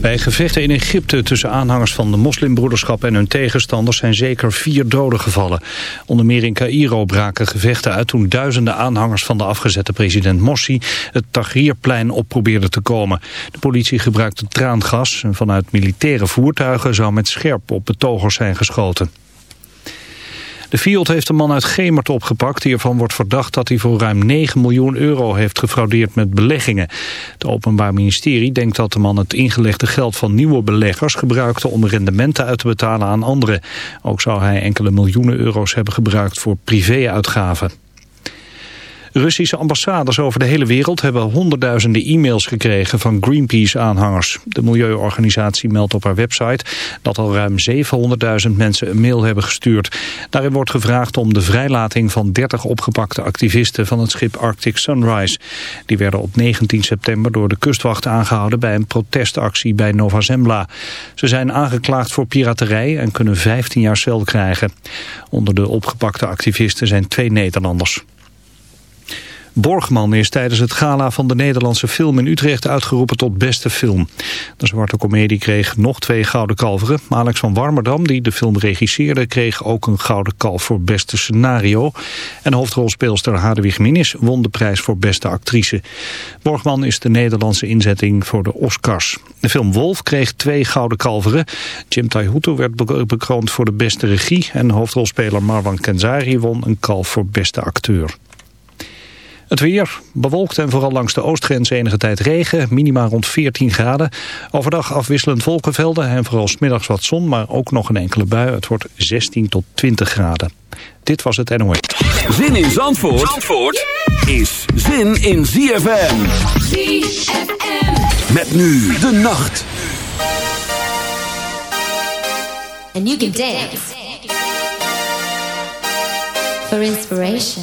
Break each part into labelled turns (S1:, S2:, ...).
S1: Bij gevechten in Egypte tussen aanhangers van de moslimbroederschap en hun tegenstanders zijn zeker vier doden gevallen. Onder meer in Cairo braken gevechten uit toen duizenden aanhangers van de afgezette president Morsi het Tahrirplein op probeerden te komen. De politie gebruikte traangas en vanuit militaire voertuigen zou met scherp op betogers zijn geschoten. De Fiat heeft een man uit Gemert opgepakt die ervan wordt verdacht dat hij voor ruim 9 miljoen euro heeft gefraudeerd met beleggingen. Het Openbaar Ministerie denkt dat de man het ingelegde geld van nieuwe beleggers gebruikte om rendementen uit te betalen aan anderen. Ook zou hij enkele miljoenen euro's hebben gebruikt voor privéuitgaven. Russische ambassades over de hele wereld hebben honderdduizenden e-mails gekregen van Greenpeace-aanhangers. De milieuorganisatie meldt op haar website dat al ruim 700.000 mensen een mail hebben gestuurd. Daarin wordt gevraagd om de vrijlating van 30 opgepakte activisten van het schip Arctic Sunrise. Die werden op 19 september door de kustwacht aangehouden bij een protestactie bij Nova Zembla. Ze zijn aangeklaagd voor piraterij en kunnen 15 jaar cel krijgen. Onder de opgepakte activisten zijn twee Nederlanders. Borgman is tijdens het gala van de Nederlandse film in Utrecht uitgeroepen tot beste film. De zwarte komedie kreeg nog twee gouden kalveren. Alex van Warmerdam, die de film regisseerde, kreeg ook een gouden kalf voor beste scenario. En hoofdrolspeelster Hadewig Minis won de prijs voor beste actrice. Borgman is de Nederlandse inzetting voor de Oscars. De film Wolf kreeg twee gouden kalveren. Jim Taihutu werd bekroond voor de beste regie en hoofdrolspeler Marwan Kenzari won een kalf voor beste acteur. Het weer bewolkt en vooral langs de oostgrens enige tijd regen. Minima rond 14 graden. Overdag afwisselend wolkenvelden en vooral smiddags wat zon. Maar ook nog een enkele bui. Het wordt 16 tot 20 graden. Dit was het NOS.
S2: Zin in Zandvoort, Zandvoort is zin in ZFM. ZFM. Met nu de nacht.
S3: And you can dance. For inspiration.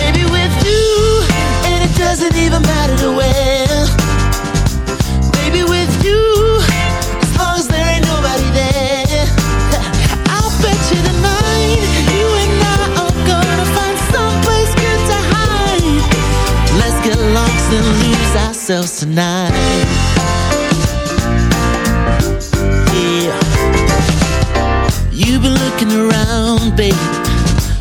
S4: Maybe with you And it doesn't even matter to where. Maybe with you As long as there ain't nobody there. I'll bet you tonight You and I are gonna find someplace good to hide. Let's get lost and lose ourselves tonight. Yeah. You've been looking around, babe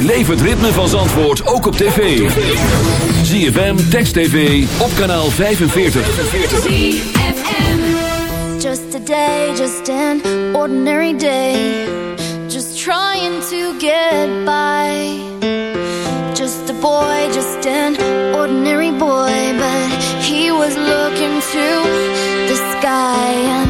S2: Beleef het ritme van Zandvoort ook op tv. ZFM, Text TV, op kanaal 45.
S3: Just a day, just an ordinary day. Just trying to get by. Just a boy, just an ordinary boy. But he was looking to the sky.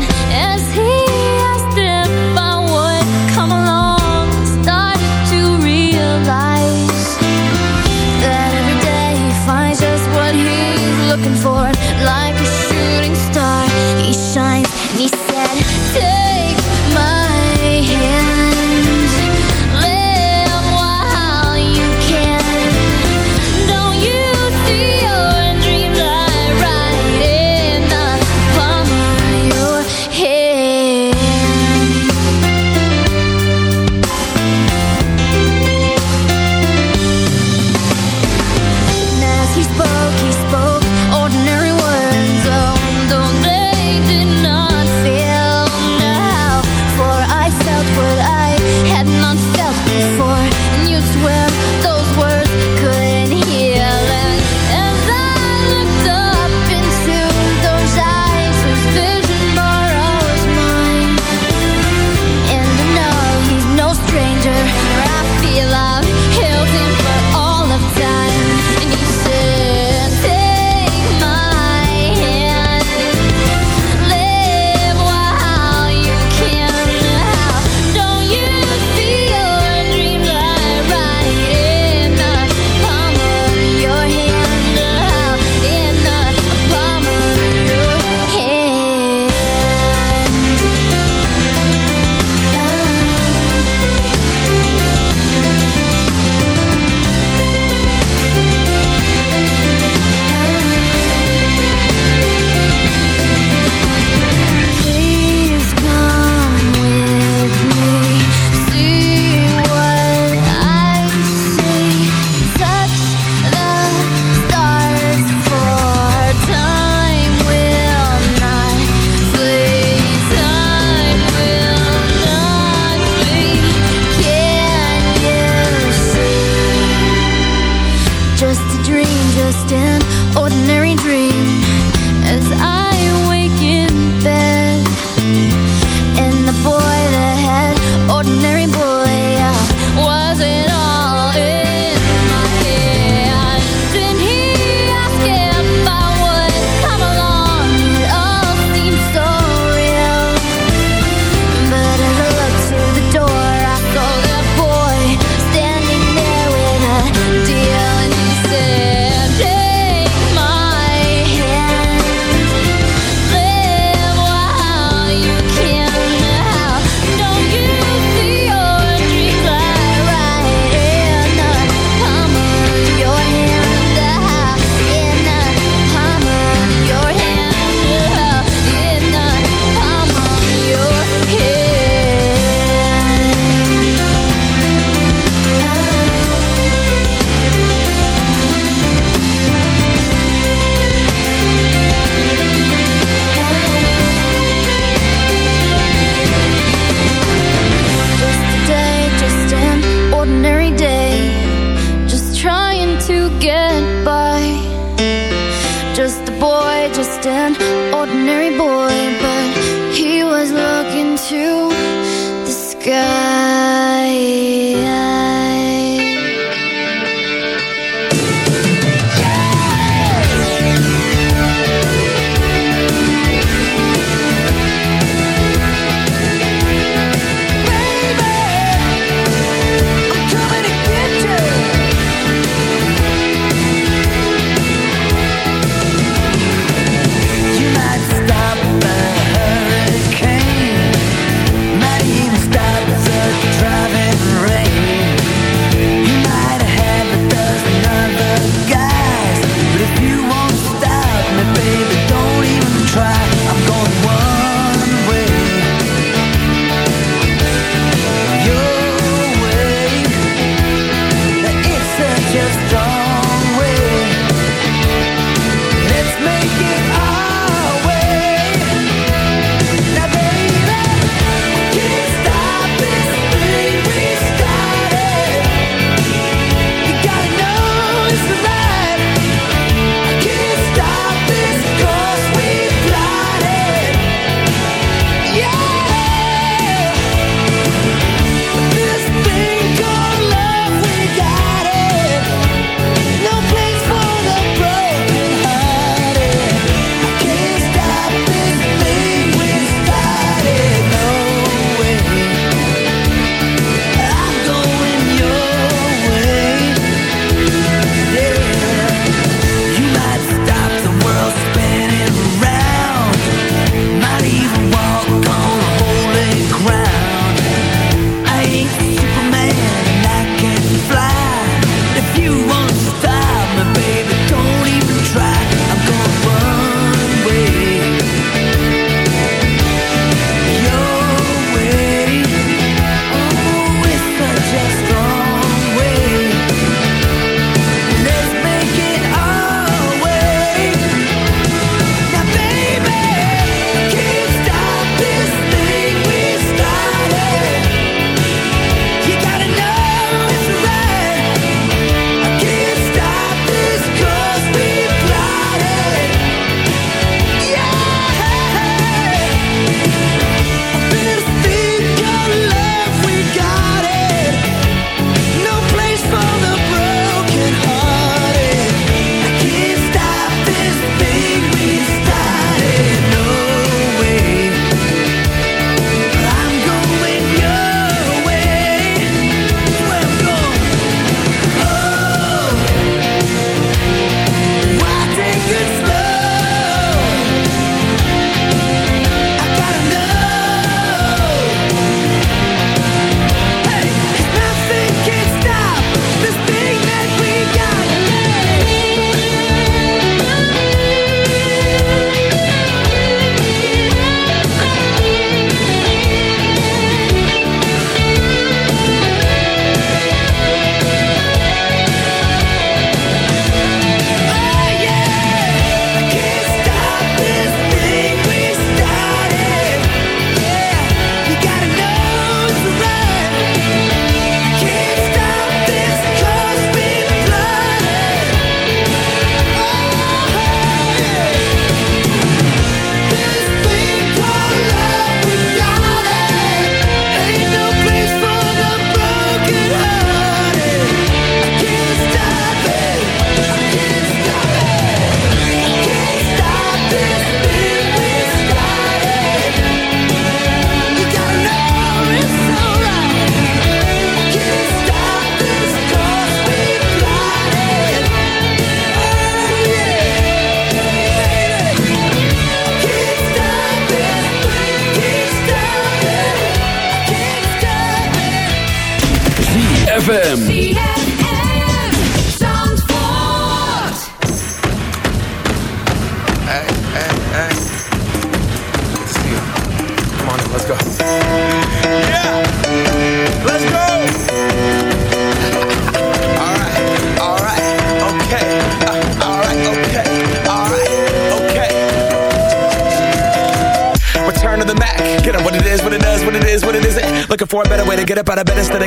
S3: for it.
S5: Like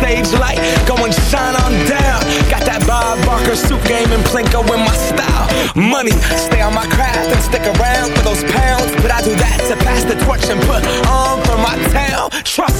S6: Stage light go and shine on down. Got that Bob Barker suit game and Plinko in my style. Money, stay on my craft and stick around for those pounds. But I do that to pass the torch and put on for my town. Trust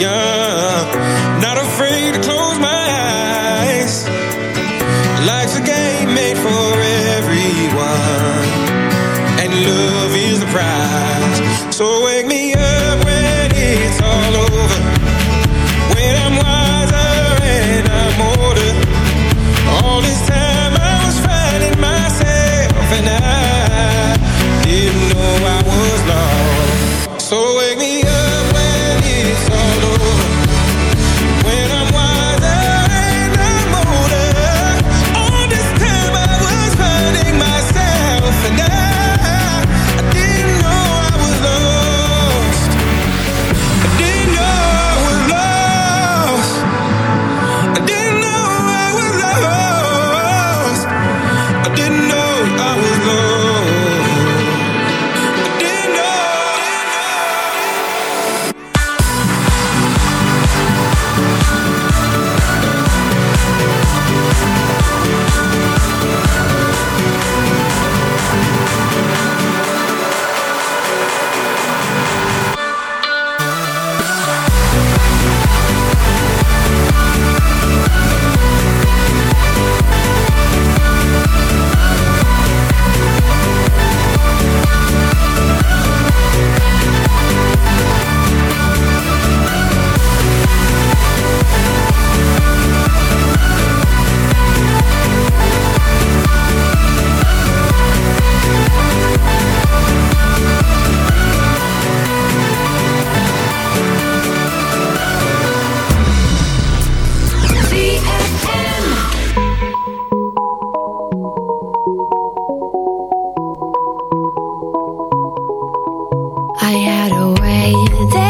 S7: young Get away.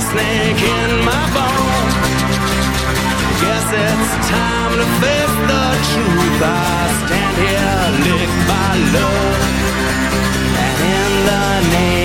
S7: a snake in my bone. Guess it's time to face the truth. I stand here licked by love, and in the name.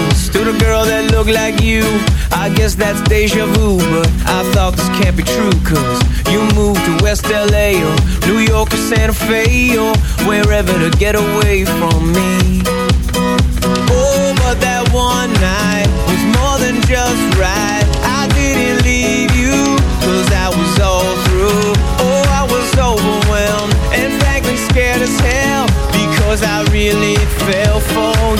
S8: close to the girl that looked like you. I guess that's deja vu But I thought this can't be true Cause you moved to West L.A. Or New York or Santa Fe Or wherever to get away from me. Oh, but that one night Was more than just right. I didn't leave you Cause I was all through. Oh, I was overwhelmed And frankly scared as hell Because I really fell for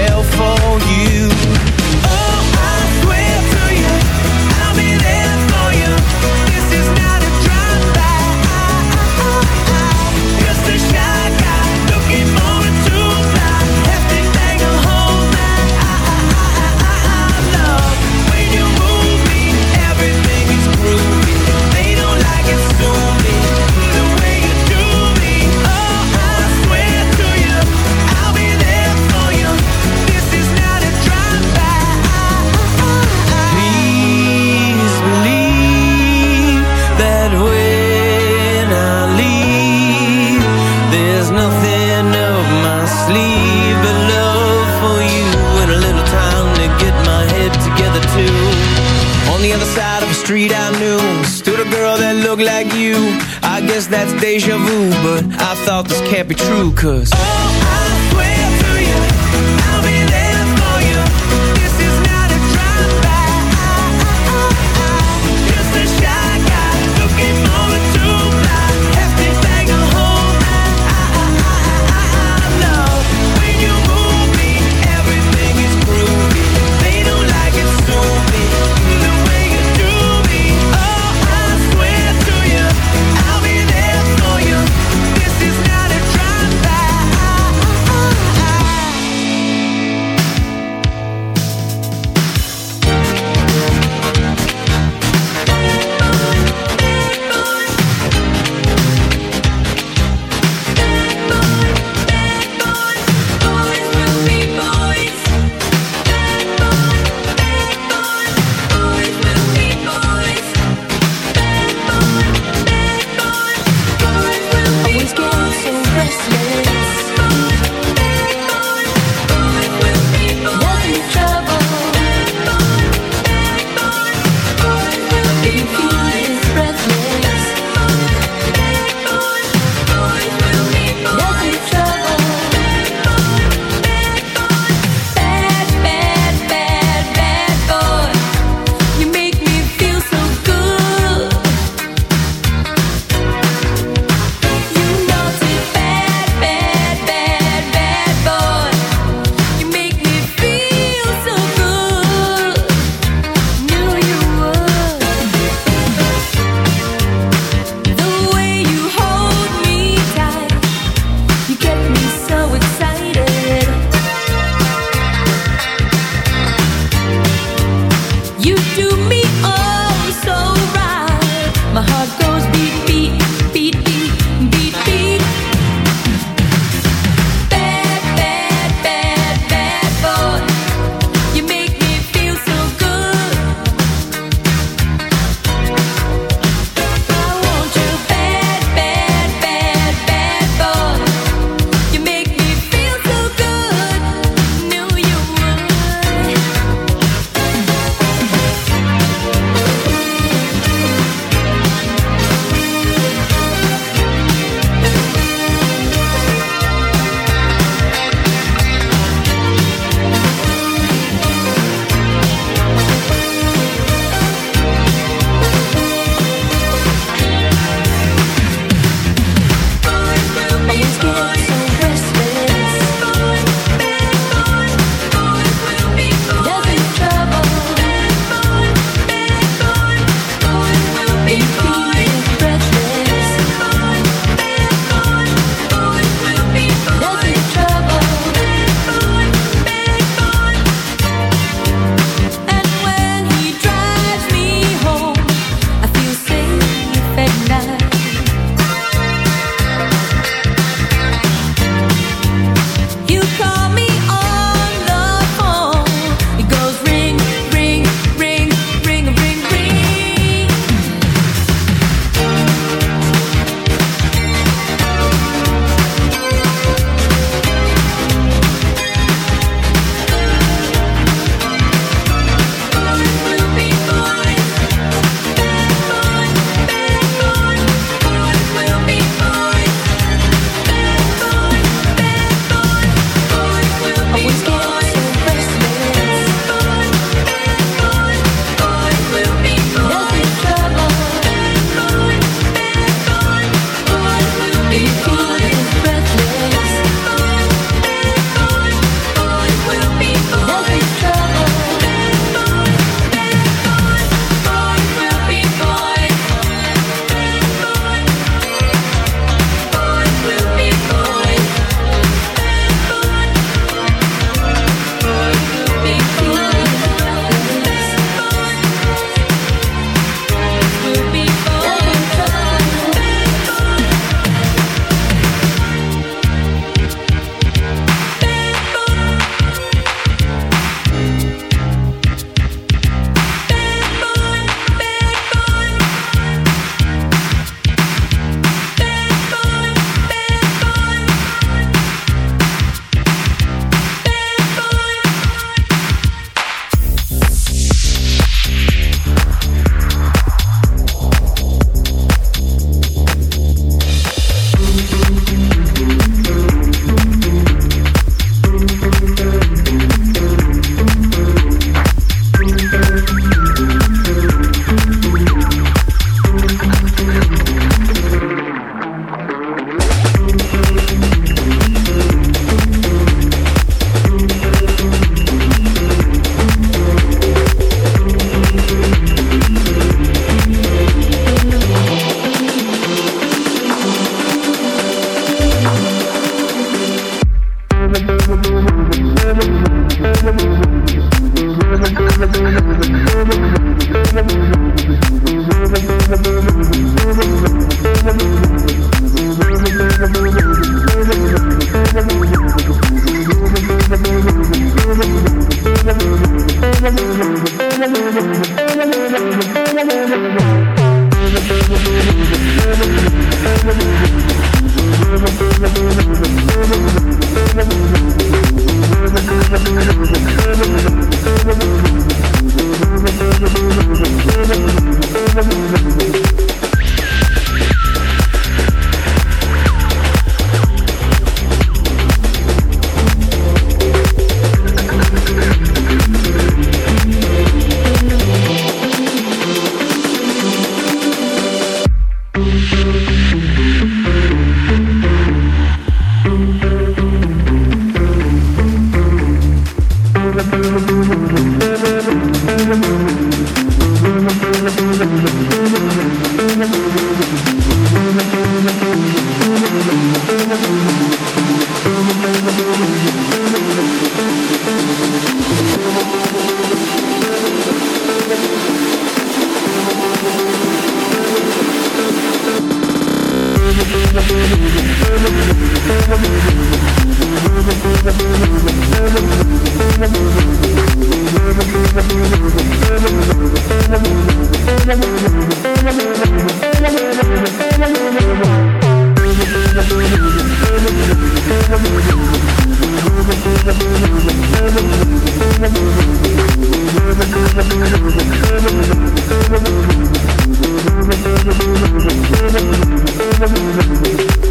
S8: be true, cause. Thank Thank